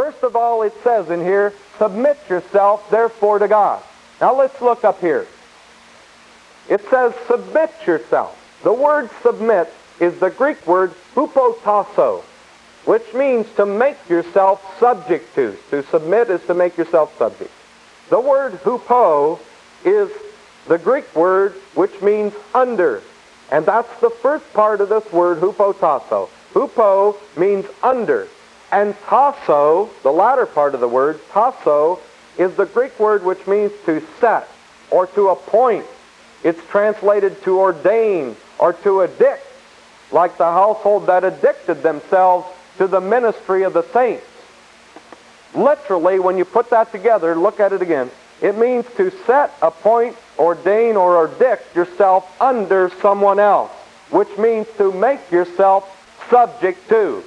First of all, it says in here, submit yourself therefore to God. Now let's look up here. It says submit yourself. The word submit is the Greek word hupotasso, which means to make yourself subject to. To submit is to make yourself subject. The word hupo is the Greek word which means under. And that's the first part of this word, hupotasso. Hupo means under. And tasso, the latter part of the word, tasso, is the Greek word which means to set or to appoint. It's translated to ordain or to addict, like the household that addicted themselves to the ministry of the saints. Literally, when you put that together, look at it again, it means to set, appoint, ordain, or addict yourself under someone else, which means to make yourself subject to.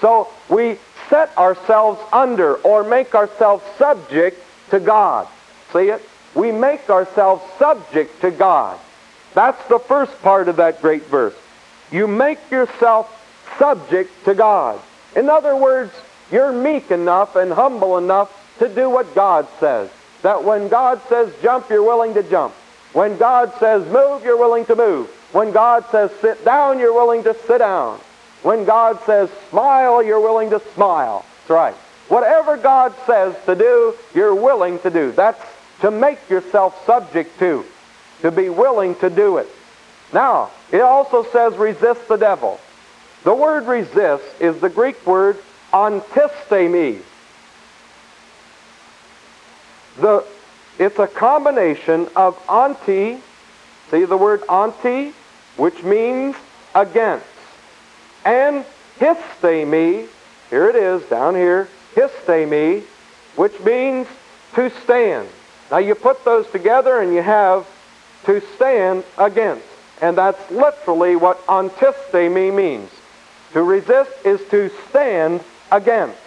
So we set ourselves under or make ourselves subject to God. See it? We make ourselves subject to God. That's the first part of that great verse. You make yourself subject to God. In other words, you're meek enough and humble enough to do what God says. That when God says jump, you're willing to jump. When God says move, you're willing to move. When God says sit down, you're willing to sit down. When God says smile, you're willing to smile. That's right. Whatever God says to do, you're willing to do. That's to make yourself subject to, to be willing to do it. Now, it also says resist the devil. The word resist is the Greek word antistemi. The, it's a combination of anti, see the word anti, which means against, and histemi, here it is down here, histemi, which means to stand. Now you put those together and you have to stand against. And that's literally what antistemi means. To resist is to stand against.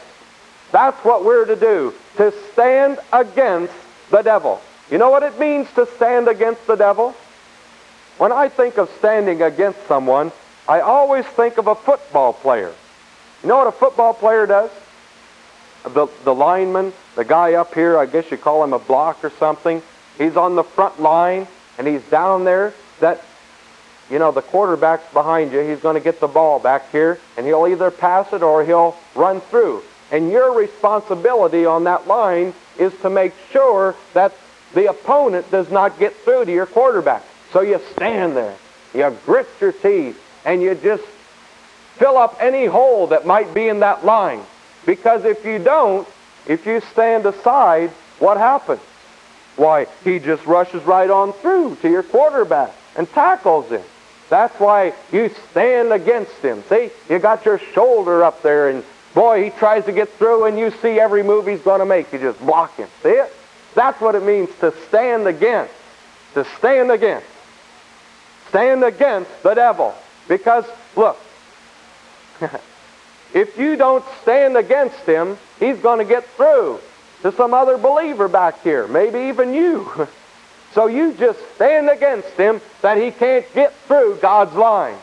That's what we're to do, to stand against the devil. You know what it means to stand against the devil? When I think of standing against someone, I always think of a football player. You know what a football player does? The, the lineman, the guy up here, I guess you call him a block or something, he's on the front line and he's down there. That, you know, the quarterback's behind you. He's going to get the ball back here and he'll either pass it or he'll run through. And your responsibility on that line is to make sure that the opponent does not get through to your quarterback. So you stand there, you grit your teeth, and you just fill up any hole that might be in that line. Because if you don't, if you stand aside, what happens? Why, he just rushes right on through to your quarterback and tackles him. That's why you stand against him. See, you got your shoulder up there and Boy, he tries to get through and you see every move he's going to make. You just block him. See it? That's what it means to stand against. To stand against. Stand against the devil. Because, look, if you don't stand against him, he's going to get through to some other believer back here, maybe even you. So you just stand against him that he can't get through God's line.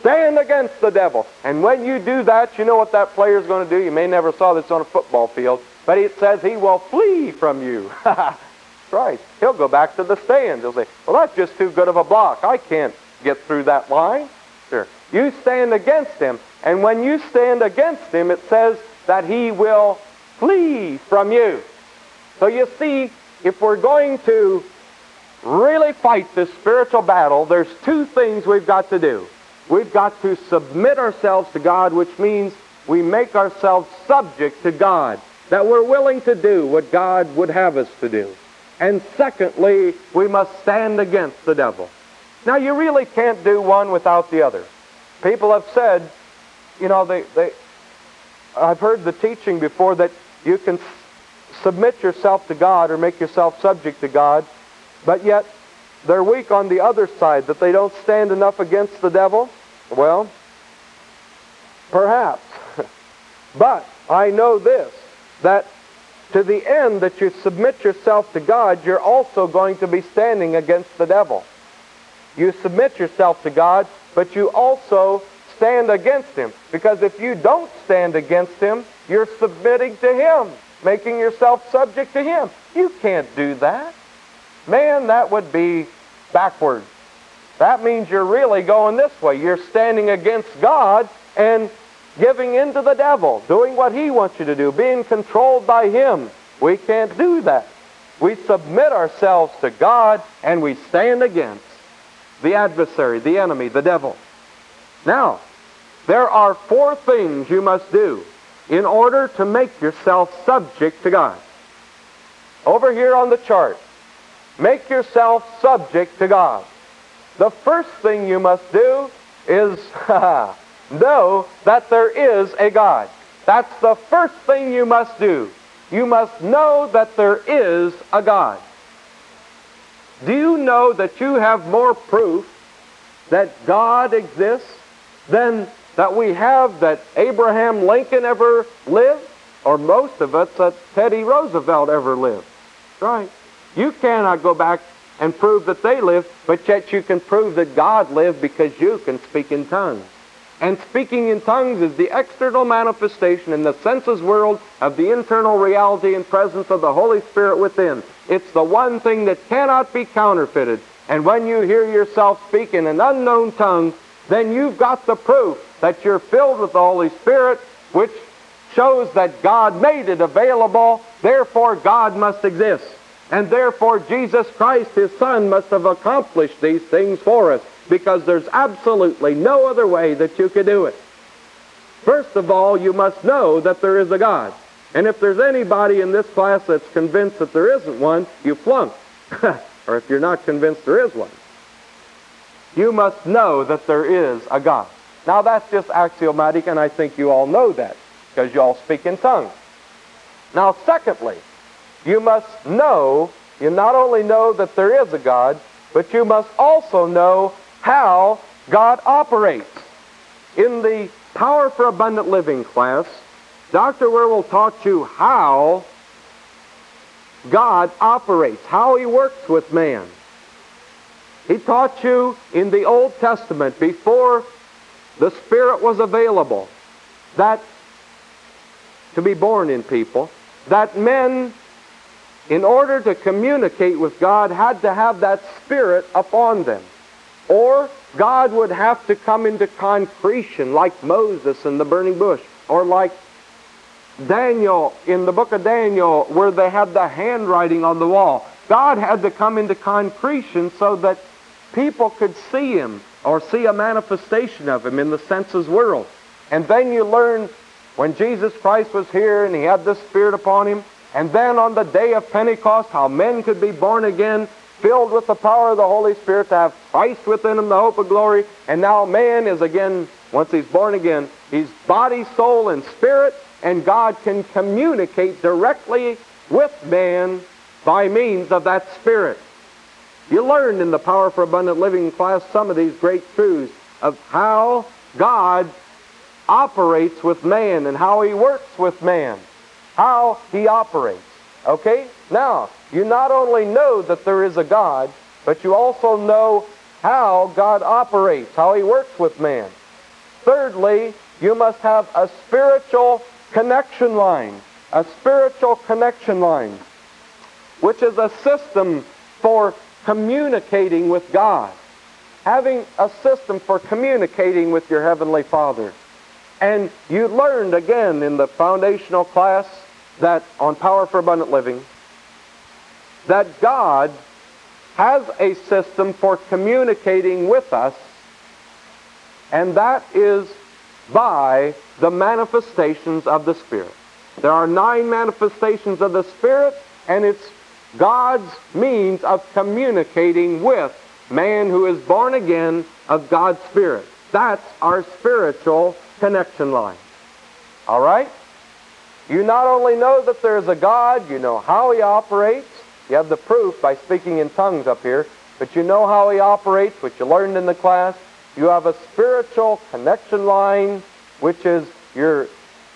Stand against the devil. And when you do that, you know what that player is going to do? You may never saw this on a football field, but it says he will flee from you. right. He'll go back to the stand. He'll say, well, that's just too good of a block. I can't get through that line. Sure. You stand against him. And when you stand against him, it says that he will flee from you. So you see, if we're going to really fight this spiritual battle, there's two things we've got to do. We've got to submit ourselves to God, which means we make ourselves subject to God, that we're willing to do what God would have us to do. And secondly, we must stand against the devil. Now, you really can't do one without the other. People have said, you know, they, they, I've heard the teaching before that you can submit yourself to God or make yourself subject to God, but yet they're weak on the other side, that they don't stand enough against the devil? Well, perhaps. but I know this, that to the end that you submit yourself to God, you're also going to be standing against the devil. You submit yourself to God, but you also stand against him. Because if you don't stand against him, you're submitting to him, making yourself subject to him. You can't do that. Man, that would be backwards. That means you're really going this way. You're standing against God and giving in to the devil, doing what he wants you to do, being controlled by him. We can't do that. We submit ourselves to God and we stand against the adversary, the enemy, the devil. Now, there are four things you must do in order to make yourself subject to God. Over here on the chart, make yourself subject to God. The first thing you must do is know that there is a God. That's the first thing you must do. You must know that there is a God. Do you know that you have more proof that God exists than that we have that Abraham Lincoln ever lived, or most of us that Teddy Roosevelt ever lived? Right. You cannot go back and prove that they lived, but yet you can prove that God lived because you can speak in tongues. And speaking in tongues is the external manifestation in the senses world of the internal reality and presence of the Holy Spirit within. It's the one thing that cannot be counterfeited. And when you hear yourself speak in an unknown tongue, then you've got the proof that you're filled with the Holy Spirit, which shows that God made it available, therefore God must exist. And therefore Jesus Christ, His Son, must have accomplished these things for us because there's absolutely no other way that you could do it. First of all, you must know that there is a God. And if there's anybody in this class that's convinced that there isn't one, you flunk. or if you're not convinced there is one. You must know that there is a God. Now that's just axiomatic, and I think you all know that because you all speak in tongues. Now, secondly, you must know, you not only know that there is a God, but you must also know how God operates. In the Power for Abundant Living class, Dr. Wierwille taught you how God operates, how He works with man. He taught you in the Old Testament, before the Spirit was available, that to be born in people, that men, in order to communicate with God, had to have that Spirit upon them. Or God would have to come into concretion like Moses in the burning bush, or like Daniel in the book of Daniel, where they had the handwriting on the wall. God had to come into concretion so that people could see him or see a manifestation of him in the senses world. And then you learn when Jesus Christ was here and he had the Spirit upon him, and then on the day of Pentecost, how men could be born again, filled with the power of the Holy Spirit to have Christ within him, the hope of glory. And now man is again, once he's born again, he's body, soul, and spirit, and God can communicate directly with man by means of that Spirit. You learned in the Power for Abundant Living class some of these great truths of how God operates with man and how he works with man, how he operates. Okay? Now, you not only know that there is a God, but you also know how God operates, how he works with man. Thirdly, you must have a spiritual connection line, a spiritual connection line, which is a system for communicating with God, having a system for communicating with your Heavenly Father. And you learned again in the foundational class that on Power for Abundant Living that God has a system for communicating with us, and that is by the manifestations of the Spirit. There are nine manifestations of the Spirit, and it's God's means of communicating with man who is born again of God's Spirit. That's our spiritual connection line. All right? You not only know that there's a God, you know how He operates. You have the proof by speaking in tongues up here, but you know how He operates, which you learned in the class. You have a spiritual connection line, which is your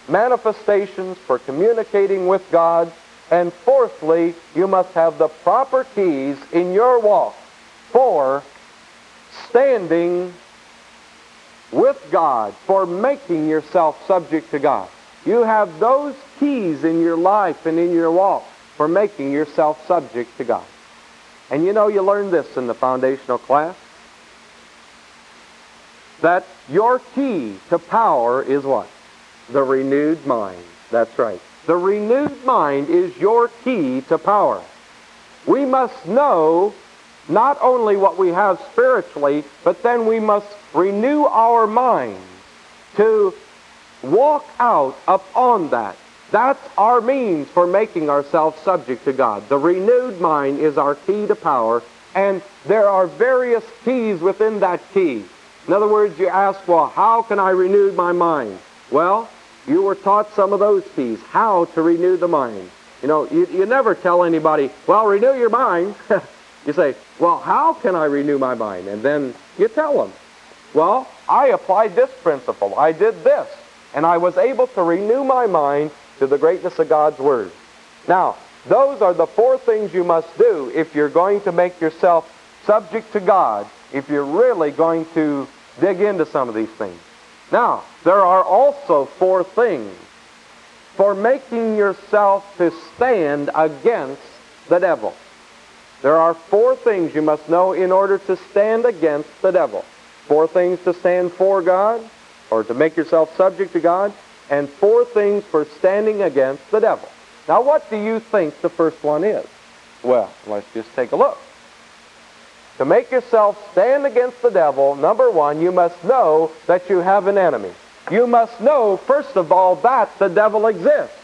manifestations for communicating with God. And fourthly, you must have the proper keys in your walk for standing with God, for making yourself subject to God. You have those keys in your life and in your walk for making yourself subject to God. And you know, you learned this in the foundational class that your key to power is what? The renewed mind. That's right. The renewed mind is your key to power. We must know not only what we have spiritually, but then we must renew our minds to walk out upon that. That's our means for making ourselves subject to God. The renewed mind is our key to power, and there are various keys within that key. In other words, you ask, well, how can I renew my mind? Well, you were taught some of those keys, how to renew the mind. You know, you, you never tell anybody, well, renew your mind. you say, well, how can I renew my mind? And then you tell them, well, I applied this principle. I did this. And I was able to renew my mind to the greatness of God's Word. Now, those are the four things you must do if you're going to make yourself subject to God, if you're really going to dig into some of these things. Now, there are also four things for making yourself to stand against the devil. There are four things you must know in order to stand against the devil. Four things to stand for God, or to make yourself subject to God, and four things for standing against the devil. Now, what do you think the first one is? Well, let's just take a look. To make yourself stand against the devil, number one, you must know that you have an enemy. You must know, first of all, that the devil exists.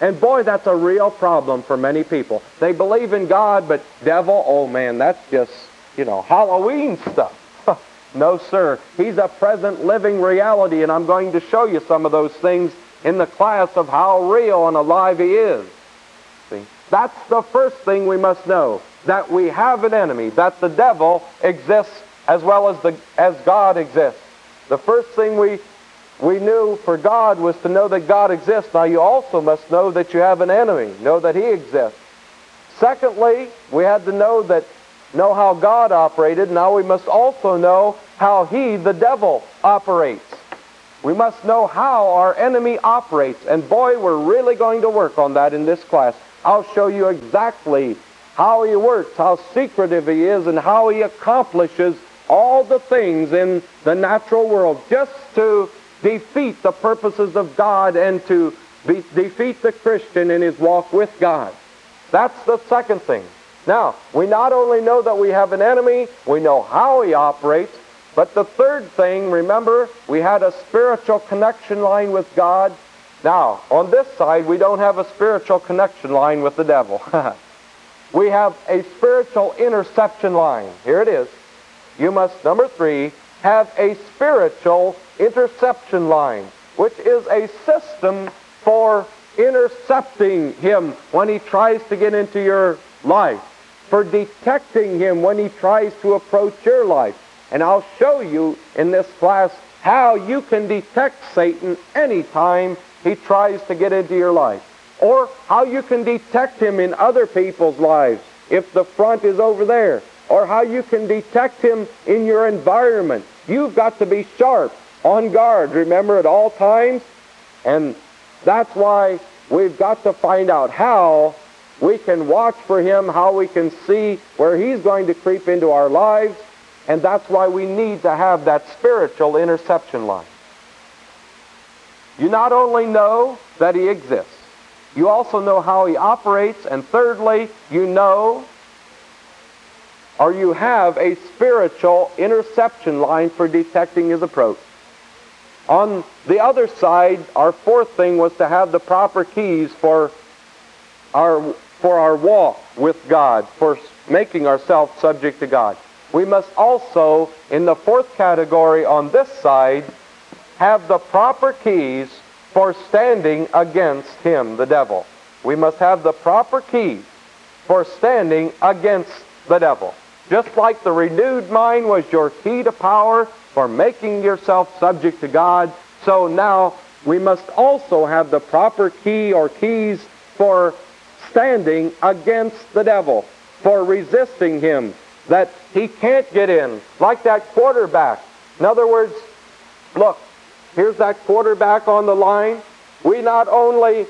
And boy, that's a real problem for many people. They believe in God, but devil, oh man, that's just, you know, Halloween stuff. no, sir. He's a present living reality, and I'm going to show you some of those things in the class of how real and alive he is. See? That's the first thing we must know that we have an enemy, that the devil exists as well as, the, as God exists. The first thing we, we knew for God was to know that God exists. Now you also must know that you have an enemy, know that he exists. Secondly, we had to know that know how God operated. Now we must also know how he, the devil, operates. We must know how our enemy operates. And boy, we're really going to work on that in this class. I'll show you exactly how he works, how secretive he is, and how he accomplishes all the things in the natural world just to defeat the purposes of God and to be, defeat the Christian in his walk with God. That's the second thing. Now, we not only know that we have an enemy, we know how he operates, but the third thing, remember, we had a spiritual connection line with God. Now, on this side, we don't have a spiritual connection line with the devil. we have a spiritual interception line. Here it is. You must, number three, have a spiritual interception line, which is a system for intercepting him when he tries to get into your life, for detecting him when he tries to approach your life. And I'll show you in this class how you can detect Satan anytime he tries to get into your life or how you can detect him in other people's lives if the front is over there, or how you can detect him in your environment. You've got to be sharp, on guard, remember, at all times. And that's why we've got to find out how we can watch for him, how we can see where he's going to creep into our lives, and that's why we need to have that spiritual interception line. You not only know that he exists, you also know how he operates. And thirdly, you know or you have a spiritual interception line for detecting his approach. On the other side, our fourth thing was to have the proper keys for our, for our walk with God, for making ourselves subject to God. We must also, in the fourth category on this side, have the proper keys for standing against him, the devil. We must have the proper key for standing against the devil. Just like the renewed mind was your key to power for making yourself subject to God, so now we must also have the proper key or keys for standing against the devil, for resisting him, that he can't get in, like that quarterback. In other words, Look, here's that quarterback on the line. We not only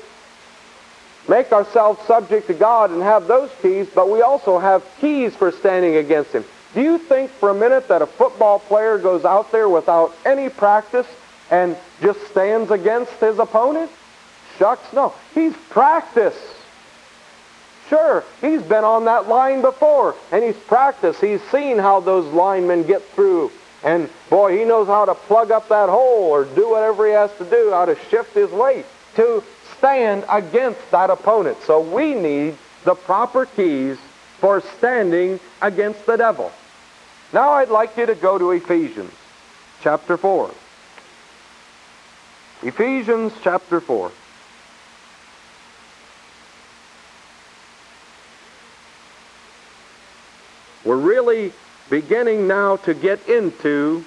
make ourselves subject to God and have those keys, but we also have keys for standing against Him. Do you think for a minute that a football player goes out there without any practice and just stands against his opponent? Shucks, no. He's practiced. Sure, he's been on that line before, and he's practiced. He's seen how those linemen get through. And boy, he knows how to plug up that hole or do whatever he has to do, how to shift his weight to stand against that opponent. So we need the proper keys for standing against the devil. Now I'd like you to go to Ephesians chapter 4. Ephesians chapter 4. We're really beginning now to get into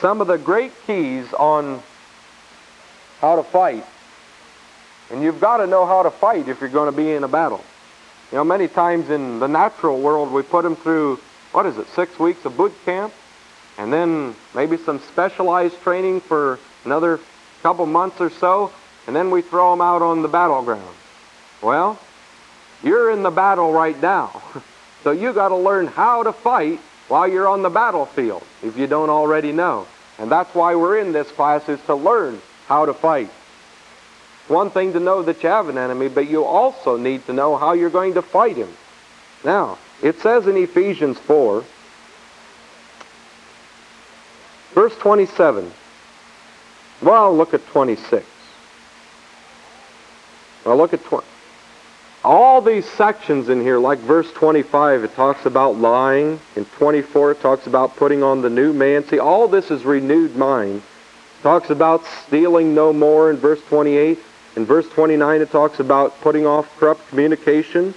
some of the great keys on how to fight. And you've got to know how to fight if you're going to be in a battle. You know, many times in the natural world, we put them through what is it, six weeks of boot camp, and then maybe some specialized training for another couple months or so, and then we throw them out on the battleground. Well, you're in the battle right now. So you got to learn how to fight while you're on the battlefield, if you don't already know. And that's why we're in this class, is to learn how to fight. One thing to know that you have an enemy, but you also need to know how you're going to fight him. Now, it says in Ephesians 4, verse 27. Well, look at 26. Well, look at 20. All these sections in here, like verse 25, it talks about lying. In 24, it talks about putting on the new man. See, all this is renewed mind. It talks about stealing no more in verse 28. In verse 29, it talks about putting off corrupt communication.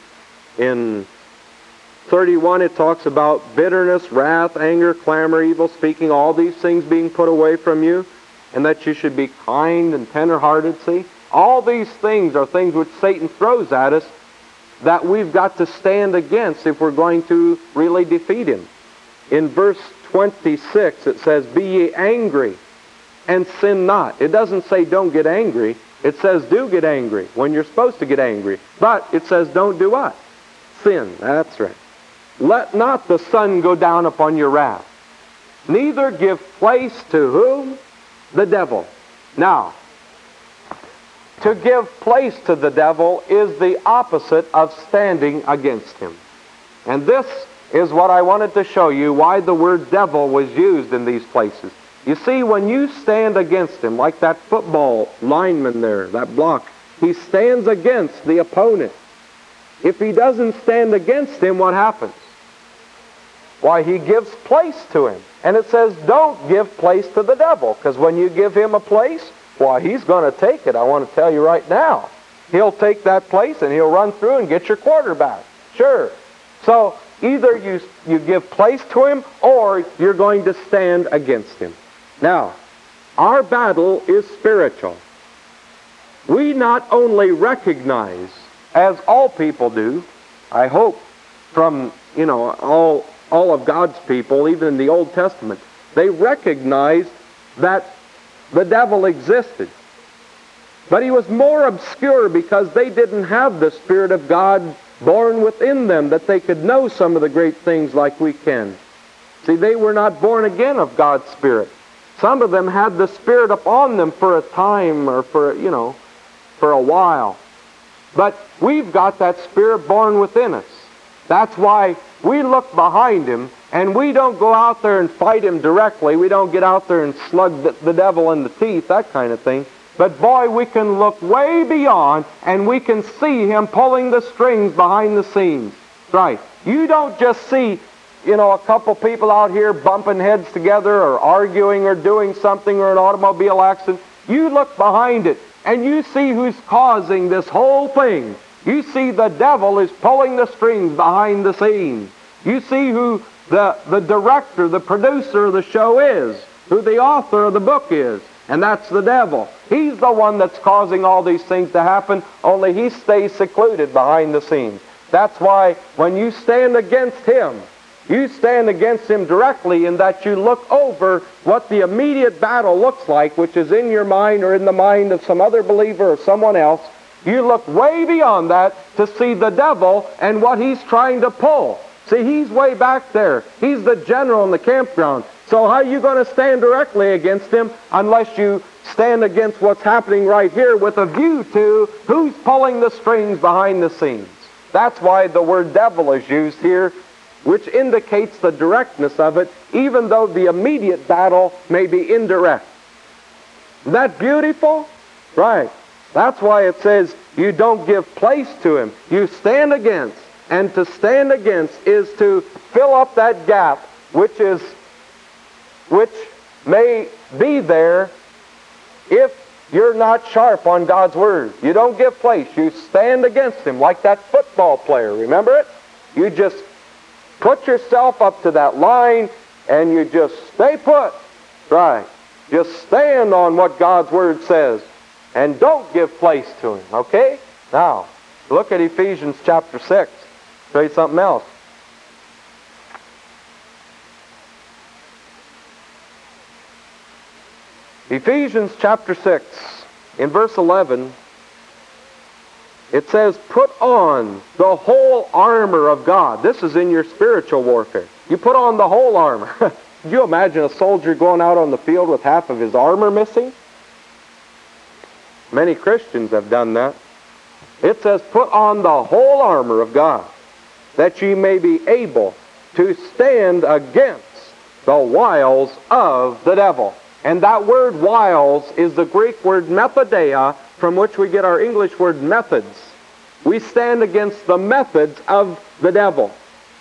In 31, it talks about bitterness, wrath, anger, clamor, evil speaking, all these things being put away from you, and that you should be kind and tenderhearted. See? All these things are things which Satan throws at us that we've got to stand against if we're going to really defeat him. In verse 26, it says, Be ye angry and sin not. It doesn't say don't get angry. It says do get angry when you're supposed to get angry. But it says don't do what? Sin. That's right. Let not the sun go down upon your wrath. Neither give place to whom? The devil. Now, to give place to the devil is the opposite of standing against him. And this is what I wanted to show you why the word devil was used in these places. You see, when you stand against him, like that football lineman there, that block, he stands against the opponent. If he doesn't stand against him, what happens? Why, he gives place to him. And it says, don't give place to the devil, because when you give him a place, why, he's going to take it, I want to tell you right now. He'll take that place and he'll run through and get your quarterback. Sure. So either you, you give place to him or you're going to stand against him. Now, our battle is spiritual. We not only recognize, as all people do, I hope from, you know, all, all of God's people, even in the Old Testament, they recognize that the devil existed. But he was more obscure because they didn't have the Spirit of God born within them that they could know some of the great things like we can. See, they were not born again of God's Spirit. Some of them had the Spirit upon them for a time or for, you know, for a while. But we've got that Spirit born within us. That's why we look behind him and we don't go out there and fight him directly. We don't get out there and slug the, the devil in the teeth, that kind of thing. But boy, we can look way beyond and we can see him pulling the strings behind the scenes. Right. You don't just see, you know, a couple people out here bumping heads together or arguing or doing something or an automobile accident. You look behind it and you see who's causing this whole thing. You see the devil is pulling the strings behind the scenes. You see who the, the director, the producer of the show is, who the author of the book is, and that's the devil. He's the one that's causing all these things to happen, only he stays secluded behind the scenes. That's why when you stand against him, You stand against him directly in that you look over what the immediate battle looks like, which is in your mind or in the mind of some other believer or someone else. You look way beyond that to see the devil and what he's trying to pull. See, he's way back there. He's the general in the campground. So how are you going to stand directly against him unless you stand against what's happening right here with a view to who's pulling the strings behind the scenes? That's why the word devil is used here, which indicates the directness of it, even though the immediate battle may be indirect. Isn't that beautiful? Right. That's why it says you don't give place to him. You stand against. And to stand against is to fill up that gap which is which may be there if you're not sharp on God's word. You don't give place. You stand against him like that football player. Remember it? You just put yourself up to that line and you just stay put. Right. Just stand on what God's word says and don't give place to him. Okay? Now, look at Ephesians chapter 6. Show you something else. Ephesians chapter 6, in verse 11, it says, Put on the whole armor of God. This is in your spiritual warfare. You put on the whole armor. You imagine a soldier going out on the field with half of his armor missing? Many Christians have done that. It says, Put on the whole armor of God, that ye may be able to stand against the wiles of the devil. And that word wiles is the Greek word methodeia, from which we get our English word methods. We stand against the methods of the devil.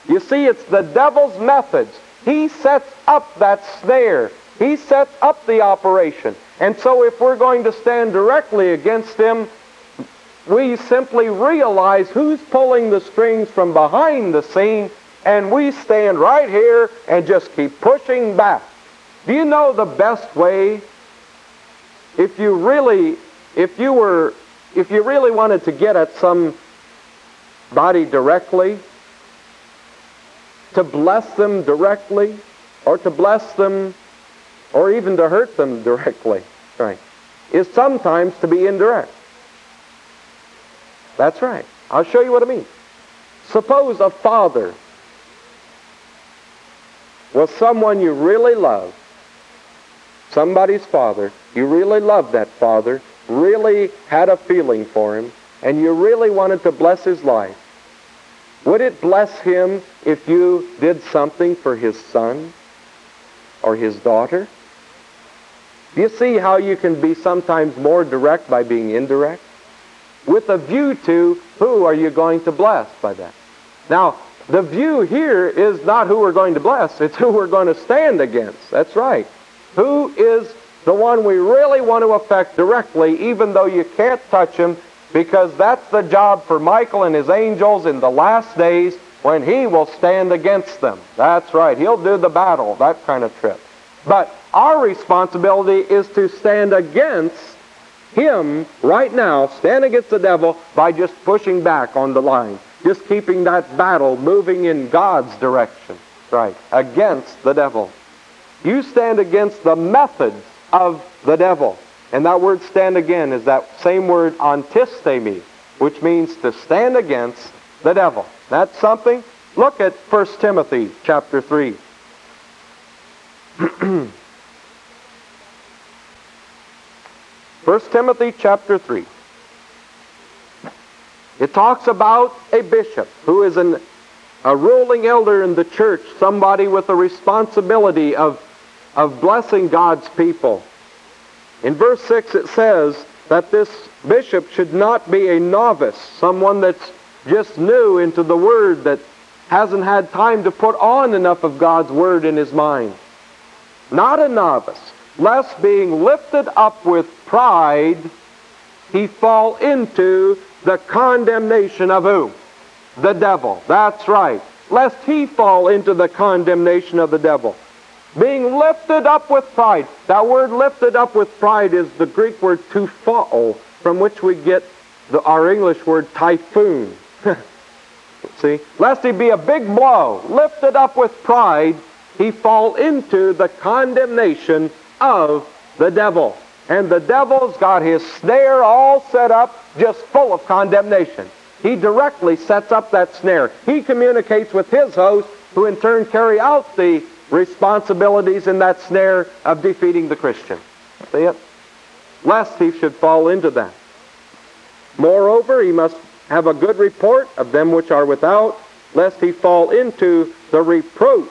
You see, it's the devil's methods. He sets up that snare. He sets up the operation. And so if we're going to stand directly against him, we simply realize who's pulling the strings from behind the scene, and we stand right here and just keep pushing back. Do you know the best way? If you really, if you were, if you really wanted to get at some body directly, to bless them directly, or to bless them, or even to hurt them directly, right, is sometimes to be indirect. That's right. I'll show you what I mean. Suppose a father was someone you really love somebody's father, you really loved that father, really had a feeling for him, and you really wanted to bless his life, would it bless him if you did something for his son or his daughter? Do you see how you can be sometimes more direct by being indirect? With a view to who are you going to bless by that? Now, the view here is not who we're going to bless, it's who we're going to stand against. That's right. Who is the one we really want to affect directly, even though you can't touch him, because that's the job for Michael and his angels in the last days when he will stand against them. That's right. He'll do the battle, that kind of trip. But our responsibility is to stand against him right now, stand against the devil by just pushing back on the line, just keeping that battle moving in God's direction, right, against the devil. You stand against the methods of the devil. And that word stand again is that same word antistemi, which means to stand against the devil. That's something. Look at 1 Timothy chapter 3. 1 Timothy chapter 3. It talks about a bishop who is an, a ruling elder in the church, somebody with a responsibility of of blessing God's people. In verse 6 it says that this bishop should not be a novice, someone that's just new into the Word, that hasn't had time to put on enough of God's Word in his mind. Not a novice, lest being lifted up with pride, he fall into the condemnation of who? The devil. That's right. Lest he fall into the condemnation of the devil being lifted up with pride. That word lifted up with pride is the Greek word tufao, from which we get the, our English word typhoon. See? Lest he be a big blow, lifted up with pride, he fall into the condemnation of the devil. And the devil's got his snare all set up, just full of condemnation. He directly sets up that snare. He communicates with his host, who in turn carry out the responsibilities in that snare of defeating the Christian. See it? Lest he should fall into that. Moreover, he must have a good report of them which are without, lest he fall into the reproach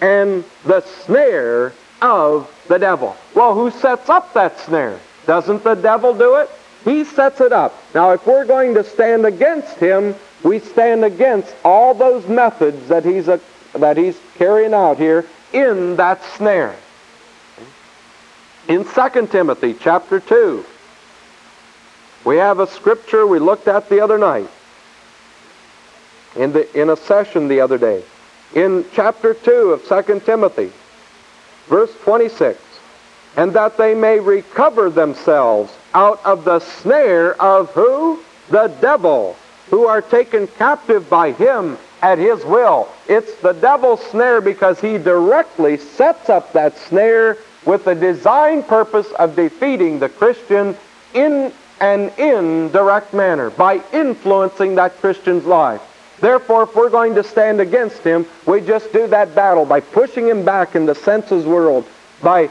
and the snare of the devil. Well, who sets up that snare? Doesn't the devil do it? He sets it up. Now, if we're going to stand against him, we stand against all those methods that he's, a, that he's carrying out here in that snare. In 2 Timothy chapter 2, we have a scripture we looked at the other night in, the, in a session the other day. In chapter 2 of 2 Timothy, verse 26, and that they may recover themselves out of the snare of who? The devil, who are taken captive by him at his will. It's the devil's snare because he directly sets up that snare with the design purpose of defeating the Christian in an indirect manner by influencing that Christian's life. Therefore, if we're going to stand against him, we just do that battle by pushing him back in the senses world, by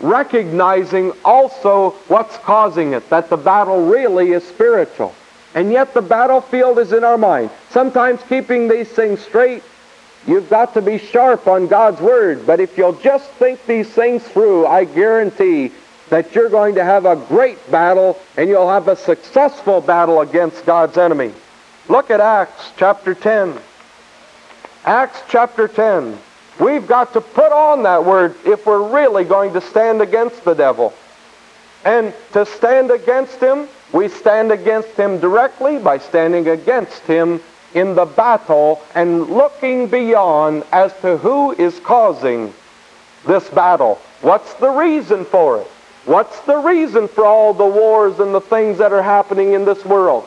recognizing also what's causing it, that the battle really is spiritual. And yet the battlefield is in our mind. Sometimes keeping these things straight, you've got to be sharp on God's Word. But if you'll just think these things through, I guarantee that you're going to have a great battle and you'll have a successful battle against God's enemy. Look at Acts chapter 10. Acts chapter 10. We've got to put on that word if we're really going to stand against the devil. And to stand against him, we stand against him directly by standing against him in the battle and looking beyond as to who is causing this battle. What's the reason for it? What's the reason for all the wars and the things that are happening in this world?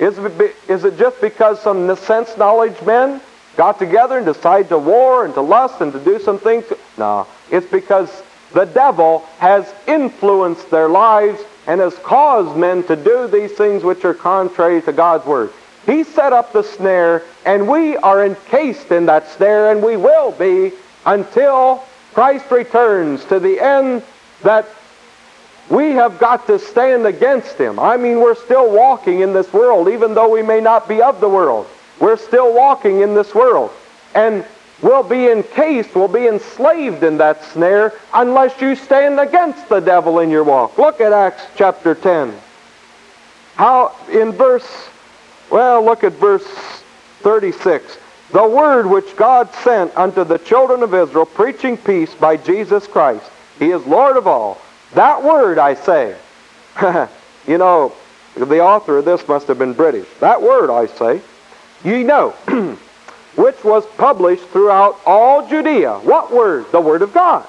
Is it, is it just because some sense knowledge men got together and decided to war and to lust and to do some things? No. It's because the devil has influenced their lives and has caused men to do these things which are contrary to God's word. He set up the snare, and we are encased in that snare, and we will be until Christ returns to the end that we have got to stand against him. I mean, we're still walking in this world, even though we may not be of the world. We're still walking in this world. And we'll be encased, we'll be enslaved in that snare unless you stand against the devil in your walk. Look at Acts chapter 10. How, in verse, well, look at verse 36. The word which God sent unto the children of Israel, preaching peace by Jesus Christ. He is Lord of all that word, I say, you know, the author of this must have been British. That word, I say, ye know, which was published throughout all Judea. What word? The Word of God.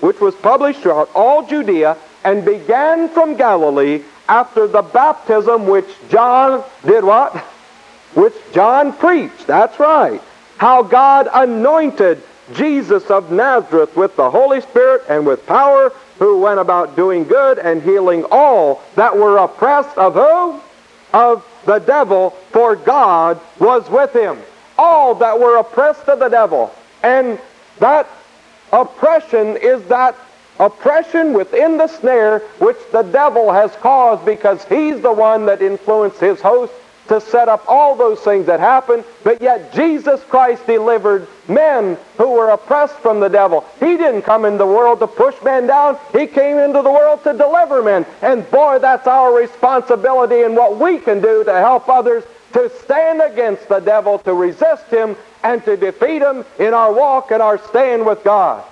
Which was published throughout all Judea and began from Galilee after the baptism which John did what? Which John preached. That's right. How God anointed Jesus of Nazareth with the Holy Spirit and with power who went about doing good and healing all that were oppressed of who? Of the devil, for God was with him. All that were oppressed of the devil. And that oppression is that oppression within the snare which the devil has caused because he's the one that influenced his host to set up all those things that happened, but yet Jesus Christ delivered men who were oppressed from the devil. He didn't come in the world to push men down. He came into the world to deliver men. And boy, that's our responsibility and what we can do to help others to stand against the devil, to resist him, and to defeat him in our walk and our stand with God.